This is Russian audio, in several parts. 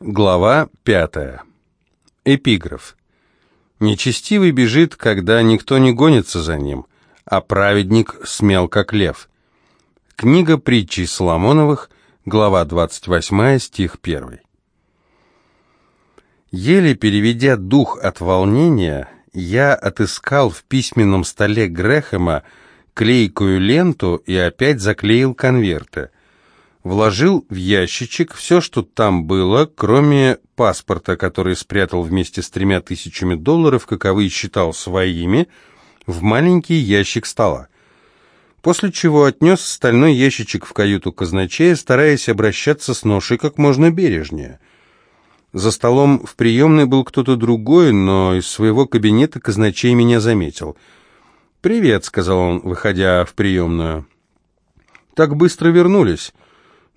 Глава пятая. Эпиграф. Нечестивый бежит, когда никто не гонится за ним, а праведник смел, как лев. Книга притчей Соломоновых, глава 28, стих 1. Еле переведя дух от волнения, я отыскал в письменном столе Грэхэма клейкую ленту и опять заклеил конверты вложил в ящичек все, что там было, кроме паспорта, который спрятал вместе с тремя тысячами долларов, каковы считал своими, в маленький ящик стола. После чего отнес стальной ящичек в каюту казначея, стараясь обращаться с ношей как можно бережнее. За столом в приемной был кто-то другой, но из своего кабинета казначей меня заметил. «Привет», — сказал он, выходя в приемную. «Так быстро вернулись».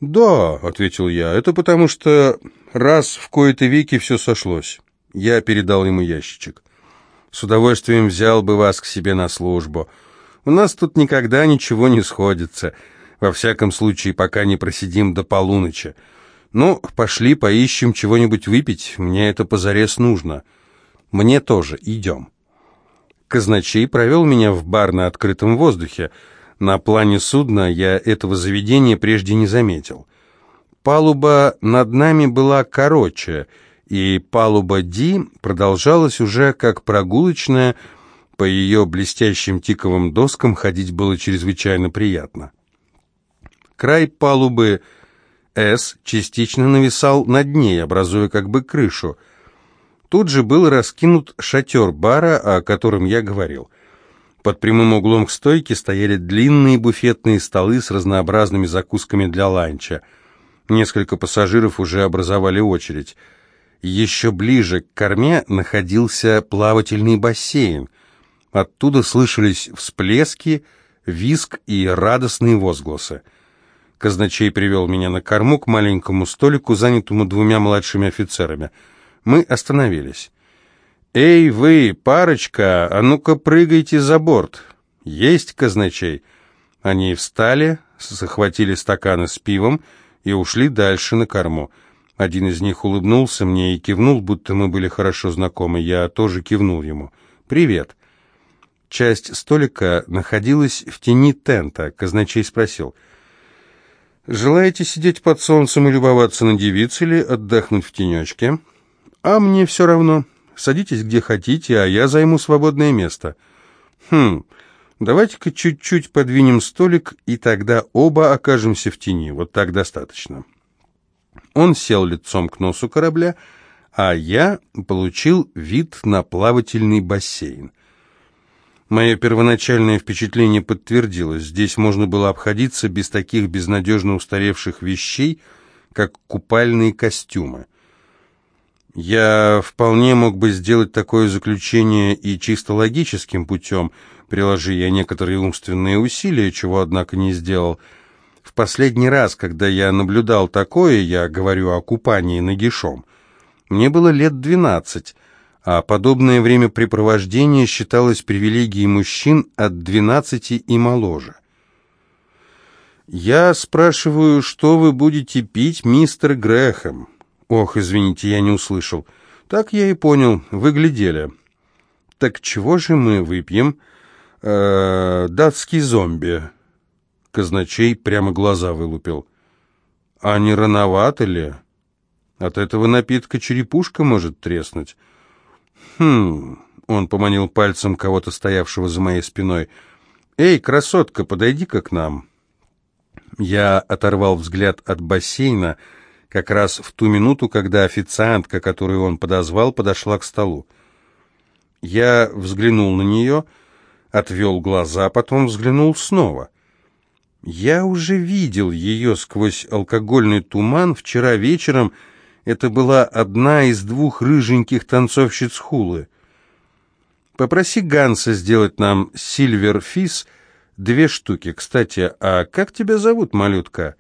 «Да», — ответил я, — «это потому что раз в кои-то веки все сошлось». Я передал ему ящичек. «С удовольствием взял бы вас к себе на службу. У нас тут никогда ничего не сходится. Во всяком случае, пока не просидим до полуночи. Ну, пошли поищем чего-нибудь выпить, мне это позарез нужно. Мне тоже, идем». Казначей провел меня в бар на открытом воздухе, — на плане судна я этого заведения прежде не заметил. Палуба над нами была короче, и палуба Ди продолжалась уже как прогулочная, по ее блестящим тиковым доскам ходить было чрезвычайно приятно. Край палубы «С» частично нависал над ней, образуя как бы крышу. Тут же был раскинут шатер бара, о котором я говорил – под прямым углом к стойке стояли длинные буфетные столы с разнообразными закусками для ланча. Несколько пассажиров уже образовали очередь. Еще ближе к корме находился плавательный бассейн. Оттуда слышались всплески, визг и радостные возгласы. Казначей привел меня на корму к маленькому столику, занятому двумя младшими офицерами. Мы остановились. «Эй, вы, парочка, а ну-ка прыгайте за борт!» «Есть, казначей!» Они встали, захватили стаканы с пивом и ушли дальше на корму. Один из них улыбнулся мне и кивнул, будто мы были хорошо знакомы. Я тоже кивнул ему. «Привет!» Часть столика находилась в тени тента. Казначей спросил. «Желаете сидеть под солнцем и любоваться на девиц или отдохнуть в тенечке?» «А мне все равно. Садитесь где хотите, а я займу свободное место. Хм, давайте-ка чуть-чуть подвинем столик, и тогда оба окажемся в тени. Вот так достаточно. Он сел лицом к носу корабля, а я получил вид на плавательный бассейн. Мое первоначальное впечатление подтвердилось. Здесь можно было обходиться без таких безнадежно устаревших вещей, как купальные костюмы. Я вполне мог бы сделать такое заключение и чисто логическим путем, приложи я некоторые умственные усилия, чего, однако, не сделал. В последний раз, когда я наблюдал такое, я говорю о купании нагишом, мне было лет двенадцать, а подобное времяпрепровождение считалось привилегией мужчин от двенадцати и моложе. «Я спрашиваю, что вы будете пить, мистер Грэхэм?» «Ох, извините, я не услышал». «Так я и понял, вы глядели». «Так чего же мы выпьем?» э -э, «Датский зомби». Казначей прямо глаза вылупил. «А не рановато ли? От этого напитка черепушка может треснуть». «Хм...» — он поманил пальцем кого-то, стоявшего за моей спиной. «Эй, красотка, подойди-ка к нам». Я оторвал взгляд от бассейна, — как раз в ту минуту, когда официантка, которую он подозвал, подошла к столу. Я взглянул на нее, отвел глаза, потом взглянул снова. Я уже видел ее сквозь алкогольный туман вчера вечером. Это была одна из двух рыженьких танцовщиц хулы. Попроси Ганса сделать нам сильвер-физ две штуки. Кстати, а как тебя зовут, малютка?»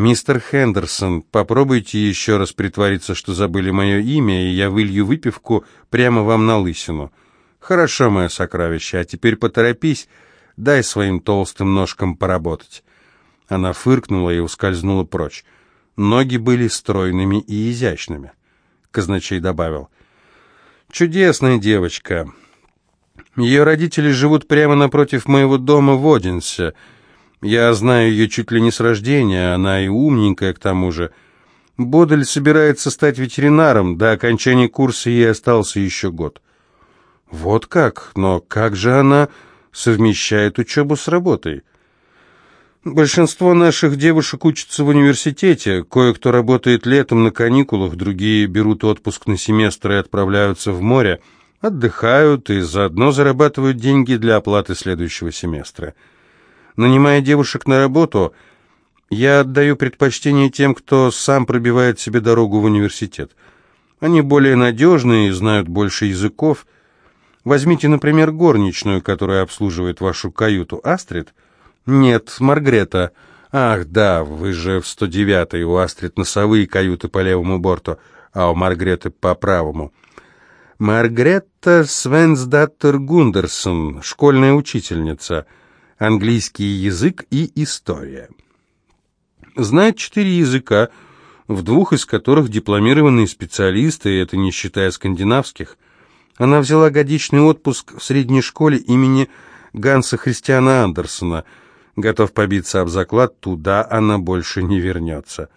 «Мистер Хендерсон, попробуйте еще раз притвориться, что забыли мое имя, и я вылью выпивку прямо вам на лысину». «Хорошо, мое сокровище, а теперь поторопись, дай своим толстым ножкам поработать». Она фыркнула и ускользнула прочь. Ноги были стройными и изящными. Казначей добавил. «Чудесная девочка. Ее родители живут прямо напротив моего дома в Одинсе. Я знаю ее чуть ли не с рождения, она и умненькая к тому же. Бодель собирается стать ветеринаром, до окончания курса ей остался еще год». «Вот как? Но как же она совмещает учебу с работой?» Большинство наших девушек учатся в университете, кое-кто работает летом на каникулах, другие берут отпуск на семестр и отправляются в море, отдыхают и заодно зарабатывают деньги для оплаты следующего семестра. Нанимая девушек на работу, я отдаю предпочтение тем, кто сам пробивает себе дорогу в университет. Они более надежные и знают больше языков. Возьмите, например, горничную, которая обслуживает вашу каюту, Астрид – «Нет, Маргрета. Ах, да, вы же в 109-й, у Астрид носовые каюты по левому борту, а у Маргреты по правому». Маргретта Свенсдаттер Гундерсон, школьная учительница, английский язык и история. Знает четыре языка, в двух из которых дипломированные специалисты, это не считая скандинавских. Она взяла годичный отпуск в средней школе имени Ганса Христиана Андерсона – Готов побиться об заклад, туда она больше не вернется.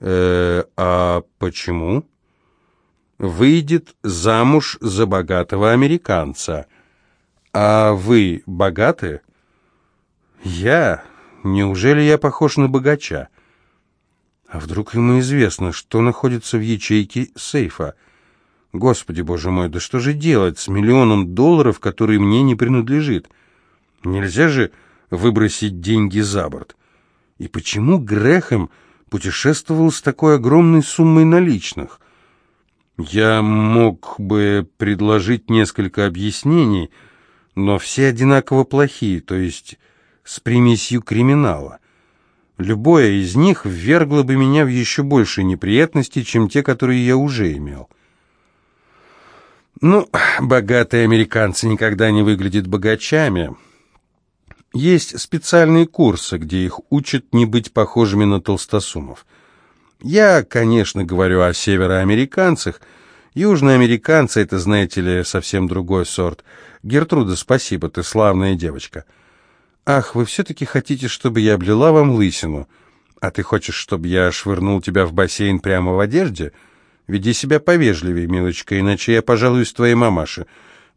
Э, а почему? Выйдет замуж за богатого американца. А вы богаты? Я? Неужели я похож на богача? А вдруг ему известно, что находится в ячейке сейфа? Господи, боже мой, да что же делать с миллионом долларов, который мне не принадлежит? Нельзя же выбросить деньги за борт. И почему Грехем путешествовал с такой огромной суммой наличных? Я мог бы предложить несколько объяснений, но все одинаково плохие, то есть с примесью криминала. Любое из них ввергло бы меня в еще большие неприятности, чем те, которые я уже имел. Ну, богатые американцы никогда не выглядят богачами, есть специальные курсы, где их учат не быть похожими на толстосумов. Я, конечно, говорю о североамериканцах. Южноамериканцы — это, знаете ли, совсем другой сорт. Гертруда, спасибо, ты славная девочка. Ах, вы все-таки хотите, чтобы я облила вам лысину? А ты хочешь, чтобы я швырнул тебя в бассейн прямо в одежде? Веди себя повежливее, милочка, иначе я пожалуюсь твоей мамаше.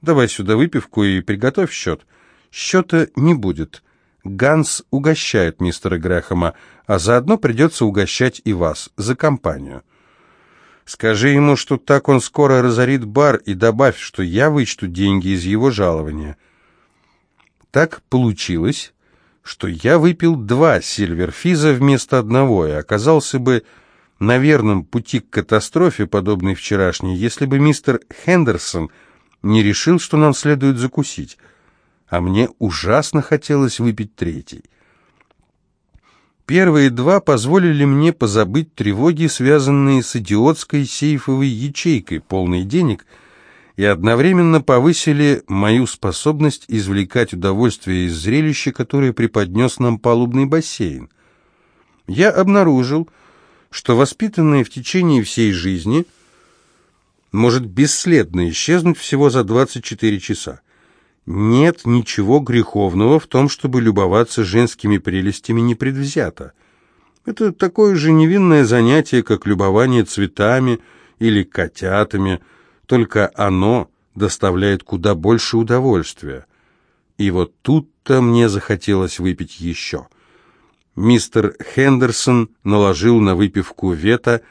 Давай сюда выпивку и приготовь счет». Счета не будет. Ганс угощает мистера Грэхэма, а заодно придется угощать и вас за компанию. Скажи ему, что так он скоро разорит бар, и добавь, что я вычту деньги из его жалования. Так получилось, что я выпил два сильверфиза вместо одного и оказался бы на верном пути к катастрофе, подобной вчерашней, если бы мистер Хендерсон не решил, что нам следует закусить а мне ужасно хотелось выпить третий. Первые два позволили мне позабыть тревоги, связанные с идиотской сейфовой ячейкой, полной денег, и одновременно повысили мою способность извлекать удовольствие из зрелища, которое преподнес нам палубный бассейн. Я обнаружил, что воспитанное в течение всей жизни может бесследно исчезнуть всего за 24 часа. Нет ничего греховного в том, чтобы любоваться женскими прелестями непредвзято. Это такое же невинное занятие, как любование цветами или котятами, только оно доставляет куда больше удовольствия. И вот тут-то мне захотелось выпить еще. Мистер Хендерсон наложил на выпивку вето,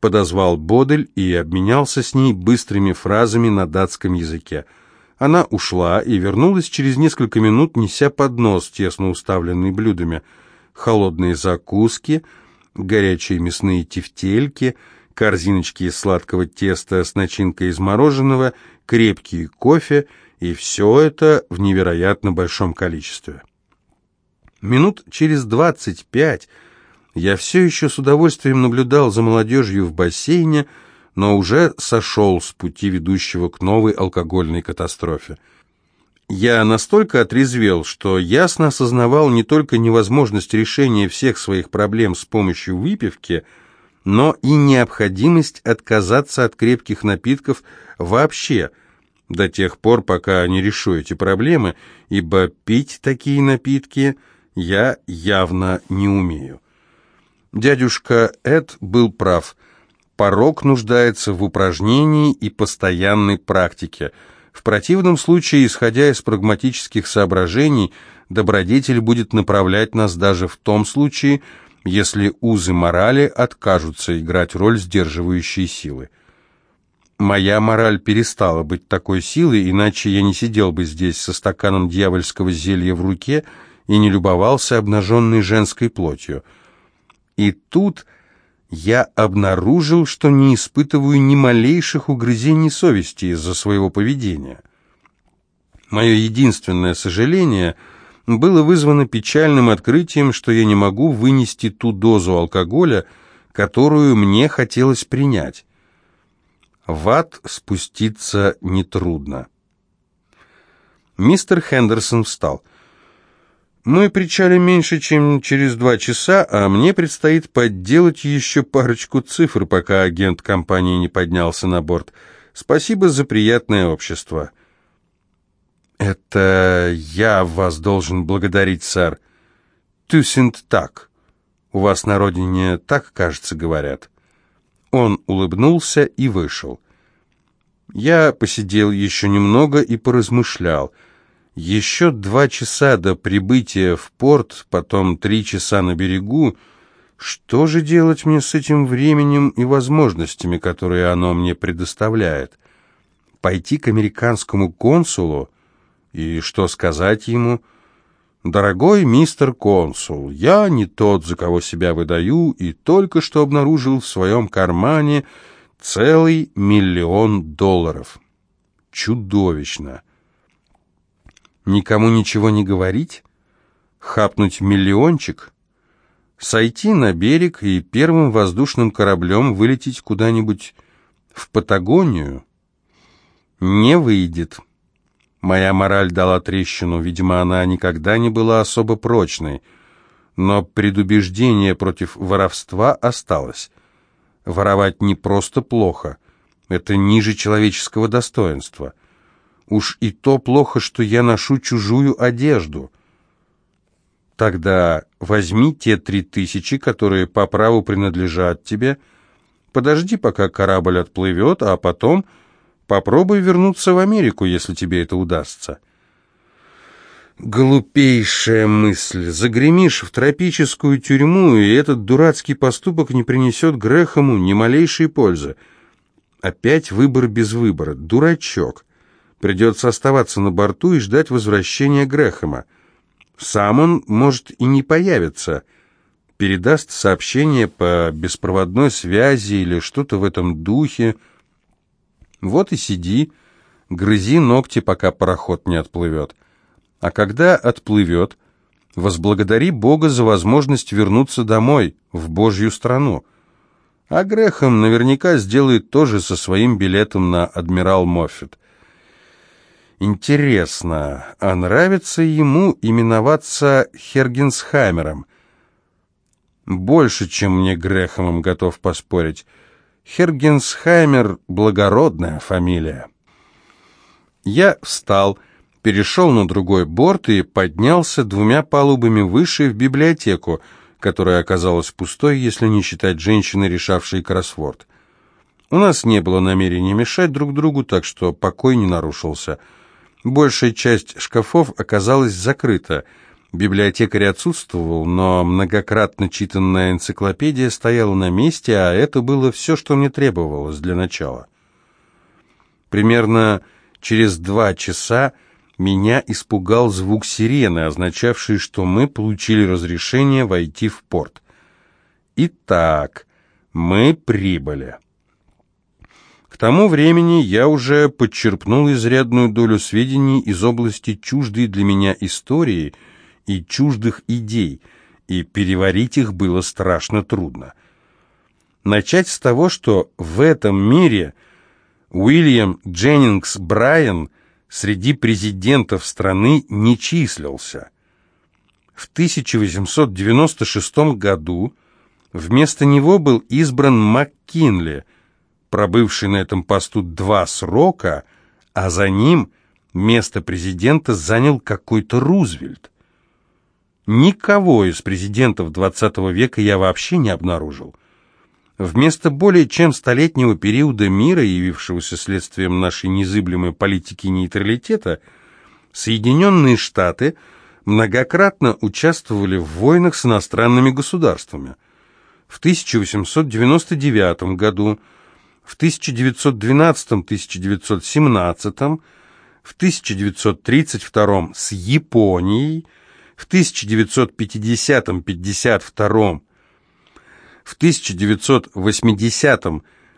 подозвал Бодель и обменялся с ней быстрыми фразами на датском языке – она ушла и вернулась через несколько минут, неся поднос, тесно уставленный блюдами. Холодные закуски, горячие мясные тефтельки, корзиночки из сладкого теста с начинкой из мороженого, крепкий кофе, и все это в невероятно большом количестве. Минут через двадцать пять я все еще с удовольствием наблюдал за молодежью в бассейне, но уже сошел с пути, ведущего к новой алкогольной катастрофе. Я настолько отрезвел, что ясно осознавал не только невозможность решения всех своих проблем с помощью выпивки, но и необходимость отказаться от крепких напитков вообще, до тех пор, пока не решу эти проблемы, ибо пить такие напитки я явно не умею. Дядюшка Эд был прав. Порог нуждается в упражнении и постоянной практике – в противном случае, исходя из прагматических соображений, добродетель будет направлять нас даже в том случае, если узы морали откажутся играть роль сдерживающей силы. Моя мораль перестала быть такой силой, иначе я не сидел бы здесь со стаканом дьявольского зелья в руке и не любовался обнаженной женской плотью. И тут я обнаружил, что не испытываю ни малейших угрызений совести из-за своего поведения. Мое единственное сожаление было вызвано печальным открытием, что я не могу вынести ту дозу алкоголя, которую мне хотелось принять. В ад спуститься нетрудно. Мистер Хендерсон встал. Мы причалим меньше, чем через два часа, а мне предстоит подделать еще парочку цифр, пока агент компании не поднялся на борт. Спасибо за приятное общество. Это я вас должен благодарить, сэр. Тюсент так. У вас на родине так, кажется, говорят. Он улыбнулся и вышел. Я посидел еще немного и поразмышлял — еще два часа до прибытия в порт, потом три часа на берегу. Что же делать мне с этим временем и возможностями, которые оно мне предоставляет? Пойти к американскому консулу? И что сказать ему? «Дорогой мистер консул, я не тот, за кого себя выдаю, и только что обнаружил в своем кармане целый миллион долларов». Чудовищно! Никому ничего не говорить? Хапнуть миллиончик? Сойти на берег и первым воздушным кораблем вылететь куда-нибудь в Патагонию? Не выйдет. Моя мораль дала трещину, видимо, она никогда не была особо прочной, но предубеждение против воровства осталось. Воровать не просто плохо, это ниже человеческого достоинства. Уж и то плохо, что я ношу чужую одежду. Тогда возьми те три тысячи, которые по праву принадлежат тебе, подожди, пока корабль отплывет, а потом попробуй вернуться в Америку, если тебе это удастся. Глупейшая мысль. Загремишь в тропическую тюрьму, и этот дурацкий поступок не принесет Грехому ни малейшей пользы. Опять выбор без выбора. Дурачок. Придется оставаться на борту и ждать возвращения Грэхэма. Сам он, может, и не появится. Передаст сообщение по беспроводной связи или что-то в этом духе. Вот и сиди, грызи ногти, пока пароход не отплывет. А когда отплывет, возблагодари Бога за возможность вернуться домой, в Божью страну. А Грэхэм наверняка сделает то же со своим билетом на «Адмирал Моффет». Интересно, а нравится ему именоваться Хергенсхаймером? Больше, чем мне Грехомом готов поспорить. Хергенсхаймер — благородная фамилия. Я встал, перешел на другой борт и поднялся двумя палубами выше в библиотеку, которая оказалась пустой, если не считать женщины, решавшей кроссворд. У нас не было намерения мешать друг другу, так что покой не нарушился — Большая часть шкафов оказалась закрыта. Библиотекарь отсутствовал, но многократно читанная энциклопедия стояла на месте, а это было все, что мне требовалось для начала. Примерно через два часа меня испугал звук сирены, означавший, что мы получили разрешение войти в порт. Итак, мы прибыли тому времени я уже подчерпнул изрядную долю сведений из области чуждой для меня истории и чуждых идей, и переварить их было страшно трудно. Начать с того, что в этом мире Уильям Дженнингс Брайан среди президентов страны не числился. В 1896 году вместо него был избран МакКинли, пробывший на этом посту два срока, а за ним место президента занял какой-то Рузвельт. Никого из президентов XX века я вообще не обнаружил. Вместо более чем столетнего периода мира, явившегося следствием нашей незыблемой политики нейтралитета, Соединенные Штаты многократно участвовали в войнах с иностранными государствами. В 1899 году, в 1912-1917, в 1932 с Японией, в 1950-52 в 1980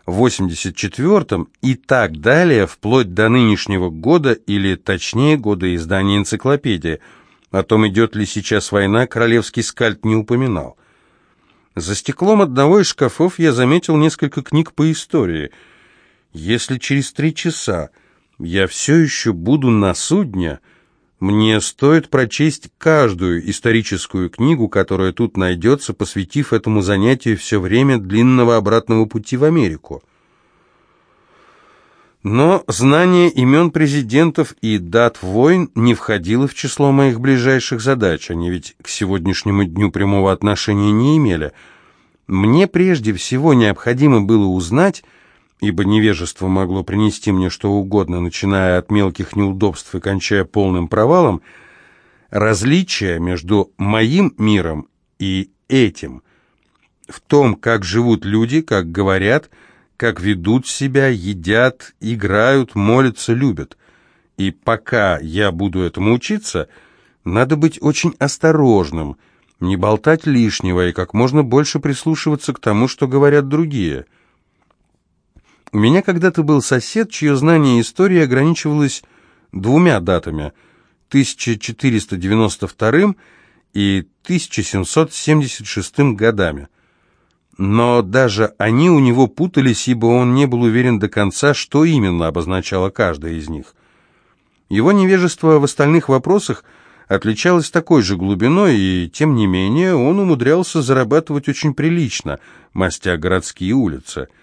84 и так далее, вплоть до нынешнего года, или точнее года издания энциклопедии. О том, идет ли сейчас война, королевский скальд не упоминал. За стеклом одного из шкафов я заметил несколько книг по истории. Если через три часа я все еще буду на судне, мне стоит прочесть каждую историческую книгу, которая тут найдется, посвятив этому занятию все время длинного обратного пути в Америку. Но знание имен президентов и дат войн не входило в число моих ближайших задач. Они ведь к сегодняшнему дню прямого отношения не имели. Мне прежде всего необходимо было узнать, ибо невежество могло принести мне что угодно, начиная от мелких неудобств и кончая полным провалом, различие между моим миром и этим, в том, как живут люди, как говорят, как ведут себя, едят, играют, молятся, любят. И пока я буду этому учиться, надо быть очень осторожным, не болтать лишнего и как можно больше прислушиваться к тому, что говорят другие – у меня когда-то был сосед, чье знание истории ограничивалось двумя датами – 1492 и 1776 годами. Но даже они у него путались, ибо он не был уверен до конца, что именно обозначало каждая из них. Его невежество в остальных вопросах отличалось такой же глубиной, и, тем не менее, он умудрялся зарабатывать очень прилично, мастя городские улицы –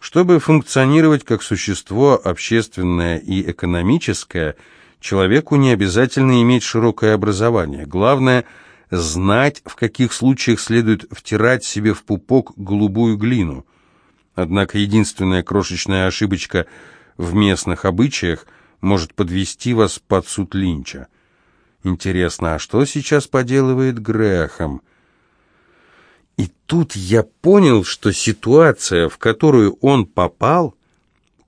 чтобы функционировать как существо общественное и экономическое, человеку не обязательно иметь широкое образование. Главное – знать, в каких случаях следует втирать себе в пупок голубую глину. Однако единственная крошечная ошибочка в местных обычаях может подвести вас под суд Линча. Интересно, а что сейчас поделывает Грехом? И тут я понял, что ситуация, в которую он попал,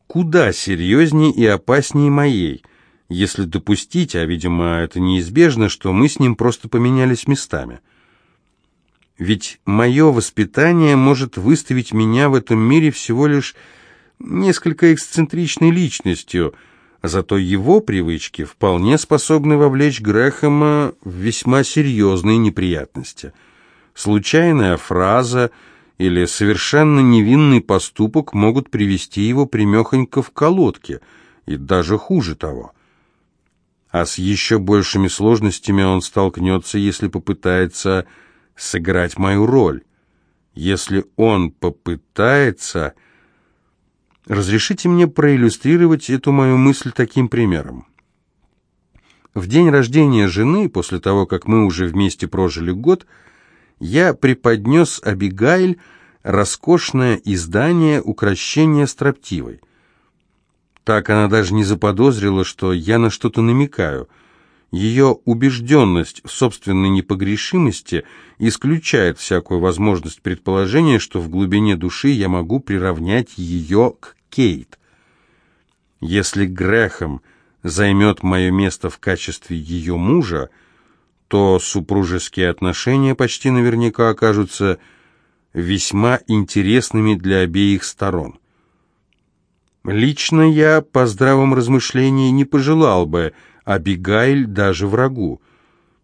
куда серьезнее и опаснее моей, если допустить, а, видимо, это неизбежно, что мы с ним просто поменялись местами. Ведь мое воспитание может выставить меня в этом мире всего лишь несколько эксцентричной личностью, а зато его привычки вполне способны вовлечь Грэхэма в весьма серьезные неприятности – Случайная фраза или совершенно невинный поступок могут привести его примехонько в колодке, и даже хуже того. А с еще большими сложностями он столкнется, если попытается сыграть мою роль. Если он попытается... Разрешите мне проиллюстрировать эту мою мысль таким примером. В день рождения жены, после того, как мы уже вместе прожили год, я преподнес Абигайль роскошное издание укращения строптивой. Так она даже не заподозрила, что я на что-то намекаю. Ее убежденность в собственной непогрешимости исключает всякую возможность предположения, что в глубине души я могу приравнять ее к Кейт. Если Грехом займет мое место в качестве ее мужа, то супружеские отношения почти наверняка окажутся весьма интересными для обеих сторон. Лично я, по здравом размышлении, не пожелал бы Абигайль даже врагу.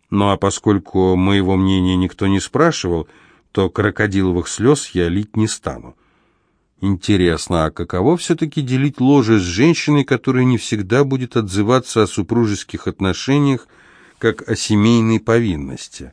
Ну а поскольку моего мнения никто не спрашивал, то крокодиловых слез я лить не стану. Интересно, а каково все-таки делить ложе с женщиной, которая не всегда будет отзываться о супружеских отношениях, как о семейной повинности?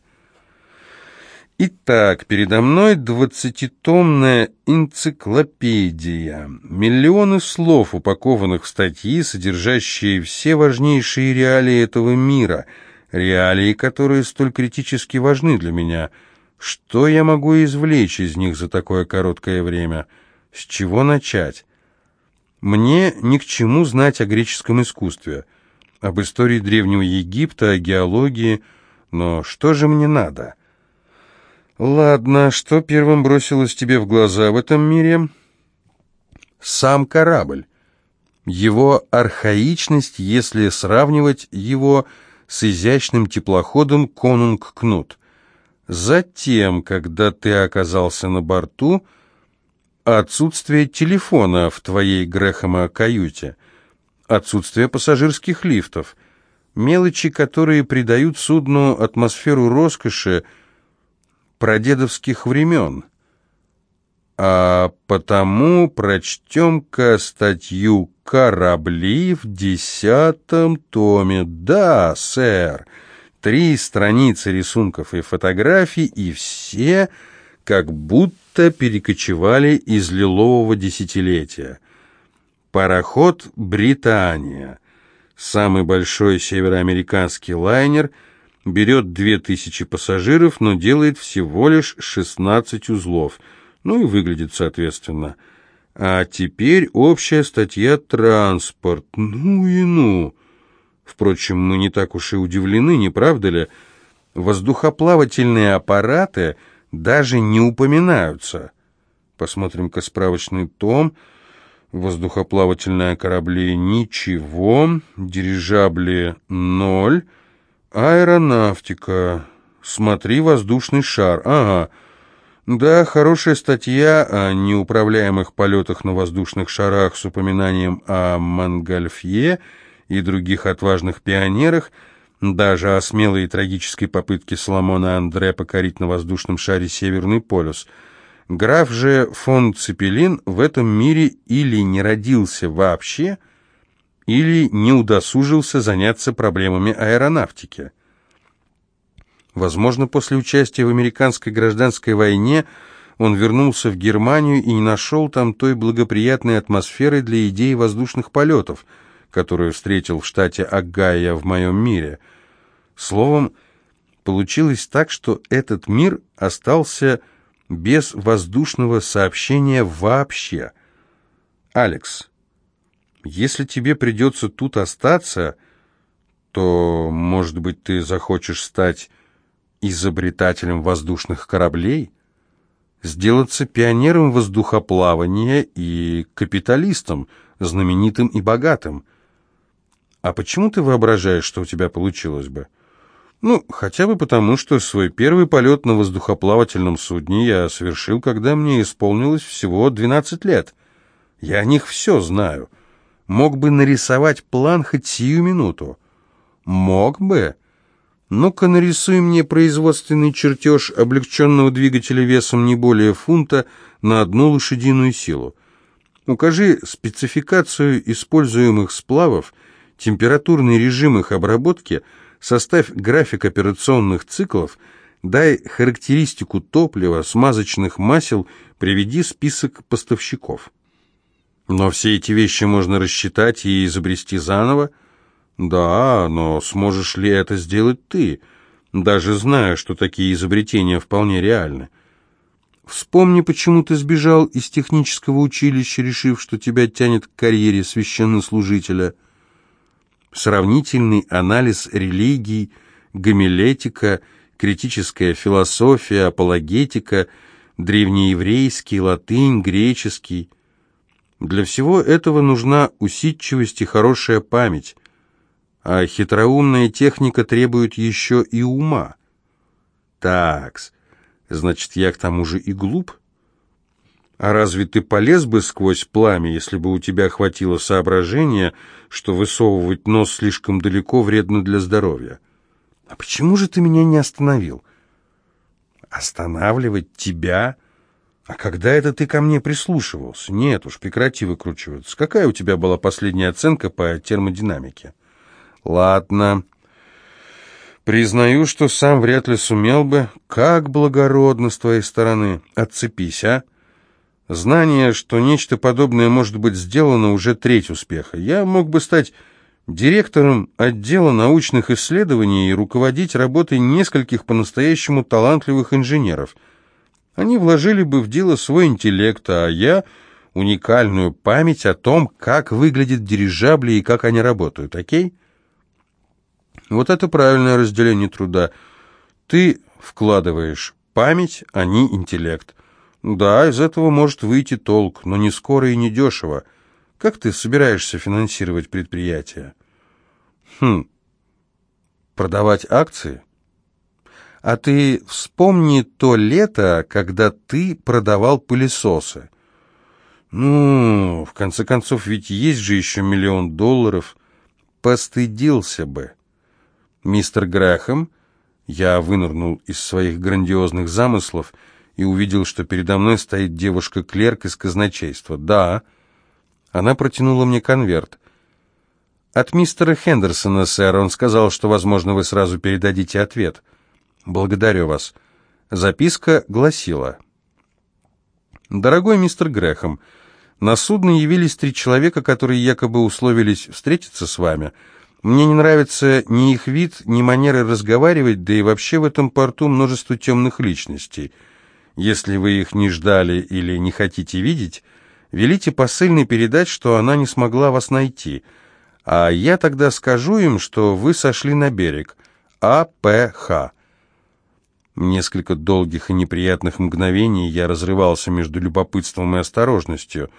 Итак, передо мной двадцатитомная энциклопедия, миллионы слов, упакованных в статьи, содержащие все важнейшие реалии этого мира, реалии, которые столь критически важны для меня. Что я могу извлечь из них за такое короткое время – с чего начать? Мне ни к чему знать о греческом искусстве, об истории Древнего Египта, о геологии, но что же мне надо? Ладно, что первым бросилось тебе в глаза в этом мире? Сам корабль. Его архаичность, если сравнивать его с изящным теплоходом «Конунг Кнут». Затем, когда ты оказался на борту, Отсутствие телефона в твоей Грэхэма каюте. Отсутствие пассажирских лифтов. Мелочи, которые придают судну атмосферу роскоши прадедовских времен. А потому прочтем-ка статью «Корабли» в десятом томе. Да, сэр, три страницы рисунков и фотографий, и все как будто перекочевали из лилового десятилетия. Пароход «Британия», самый большой североамериканский лайнер, берет 2000 пассажиров, но делает всего лишь 16 узлов, ну и выглядит соответственно. А теперь общая статья «Транспорт». Ну и ну! Впрочем, мы не так уж и удивлены, не правда ли? Воздухоплавательные аппараты — даже не упоминаются. Посмотрим-ка справочный том. Воздухоплавательные корабли – ничего. Дирижабли – ноль. Аэронавтика. Смотри, воздушный шар. Ага. Да, хорошая статья о неуправляемых полетах на воздушных шарах с упоминанием о Монгольфье и других отважных пионерах – даже о смелой и трагической попытке Соломона Андре покорить на воздушном шаре Северный полюс. Граф же фон Цепелин в этом мире или не родился вообще, или не удосужился заняться проблемами аэронавтики. Возможно, после участия в американской гражданской войне он вернулся в Германию и не нашел там той благоприятной атмосферы для идеи воздушных полетов – которую встретил в штате Агая в моем мире. Словом, получилось так, что этот мир остался без воздушного сообщения вообще. Алекс, если тебе придется тут остаться, то, может быть, ты захочешь стать изобретателем воздушных кораблей, сделаться пионером воздухоплавания и капиталистом, знаменитым и богатым – «А почему ты воображаешь, что у тебя получилось бы?» «Ну, хотя бы потому, что свой первый полет на воздухоплавательном судне я совершил, когда мне исполнилось всего 12 лет. Я о них все знаю. Мог бы нарисовать план хоть сию минуту. Мог бы. Ну-ка нарисуй мне производственный чертеж облегченного двигателя весом не более фунта на одну лошадиную силу. Укажи спецификацию используемых сплавов – температурный режим их обработки, составь график операционных циклов, дай характеристику топлива, смазочных масел, приведи список поставщиков. Но все эти вещи можно рассчитать и изобрести заново. Да, но сможешь ли это сделать ты, даже зная, что такие изобретения вполне реальны? Вспомни, почему ты сбежал из технического училища, решив, что тебя тянет к карьере священнослужителя – сравнительный анализ религий, гомилетика, критическая философия, апологетика, древнееврейский, латынь, греческий. Для всего этого нужна усидчивость и хорошая память, а хитроумная техника требует еще и ума. Такс, значит, я к тому же и глуп? А разве ты полез бы сквозь пламя, если бы у тебя хватило соображения, что высовывать нос слишком далеко вредно для здоровья? А почему же ты меня не остановил? Останавливать тебя? А когда это ты ко мне прислушивался? Нет уж, прекрати выкручиваться. Какая у тебя была последняя оценка по термодинамике? Ладно. Признаю, что сам вряд ли сумел бы. Как благородно с твоей стороны. Отцепись, а? Знание, что нечто подобное может быть сделано, уже треть успеха. Я мог бы стать директором отдела научных исследований и руководить работой нескольких по-настоящему талантливых инженеров – они вложили бы в дело свой интеллект, а я — уникальную память о том, как выглядят дирижабли и как они работают, окей? Вот это правильное разделение труда. Ты вкладываешь память, а не интеллект. Да, из этого может выйти толк, но не скоро и не дешево. Как ты собираешься финансировать предприятие? Хм, продавать акции? А ты вспомни то лето, когда ты продавал пылесосы. Ну, в конце концов, ведь есть же еще миллион долларов. Постыдился бы. Мистер Грэхэм, я вынырнул из своих грандиозных замыслов и увидел, что передо мной стоит девушка-клерк из казначейства. Да, она протянула мне конверт. От мистера Хендерсона, сэр, он сказал, что, возможно, вы сразу передадите ответ. — «Благодарю вас». Записка гласила. «Дорогой мистер Грэхэм, на судно явились три человека, которые якобы условились встретиться с вами. Мне не нравится ни их вид, ни манеры разговаривать, да и вообще в этом порту множество темных личностей. Если вы их не ждали или не хотите видеть, велите посыльной передать, что она не смогла вас найти, а я тогда скажу им, что вы сошли на берег. А.П.Х. Несколько долгих и неприятных мгновений я разрывался между любопытством и осторожностью.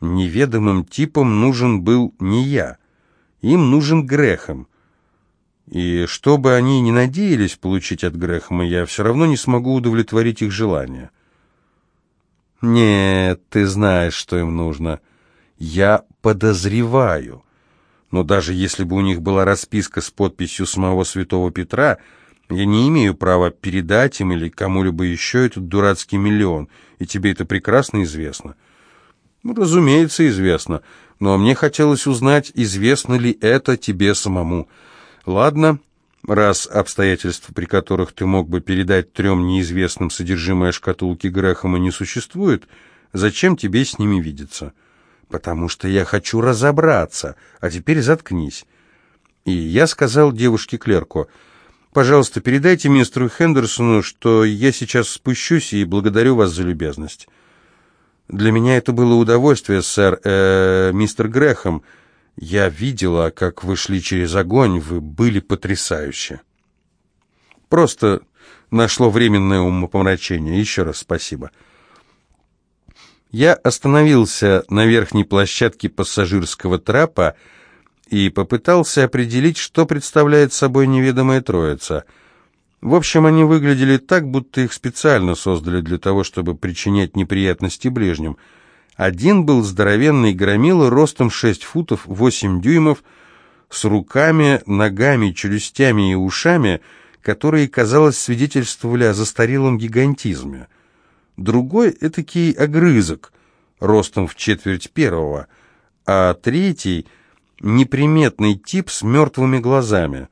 Неведомым типом нужен был не я. Им нужен Грехом. И что бы они ни надеялись получить от Грехома, я все равно не смогу удовлетворить их желания. Нет, ты знаешь, что им нужно. Я подозреваю. Но даже если бы у них была расписка с подписью самого святого Петра, я не имею права передать им или кому-либо еще этот дурацкий миллион, и тебе это прекрасно известно. Ну, разумеется, известно, но мне хотелось узнать, известно ли это тебе самому. Ладно, раз обстоятельств, при которых ты мог бы передать трем неизвестным содержимое шкатулки Грэхэма не существует, зачем тебе с ними видеться? Потому что я хочу разобраться, а теперь заткнись. И я сказал девушке-клерку — Пожалуйста, передайте мистеру Хендерсону, что я сейчас спущусь и благодарю вас за любезность. Для меня это было удовольствие, сэр, э, мистер Грэхэм. Я видела, как вы шли через огонь, вы были потрясающие. Просто нашло временное умопомрачение. Еще раз спасибо. Я остановился на верхней площадке пассажирского трапа, и попытался определить, что представляет собой неведомая троица. В общем, они выглядели так, будто их специально создали для того, чтобы причинять неприятности ближним. Один был здоровенный громила ростом 6 футов 8 дюймов, с руками, ногами, челюстями и ушами, которые, казалось, свидетельствовали о застарелом гигантизме. Другой — этакий огрызок, ростом в четверть первого, а третий — неприметный тип с мертвыми глазами.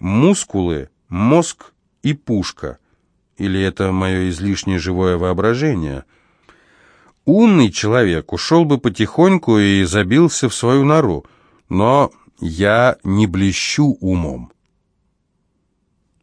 Мускулы, мозг и пушка. Или это мое излишнее живое воображение? Умный человек ушел бы потихоньку и забился в свою нору, но я не блещу умом.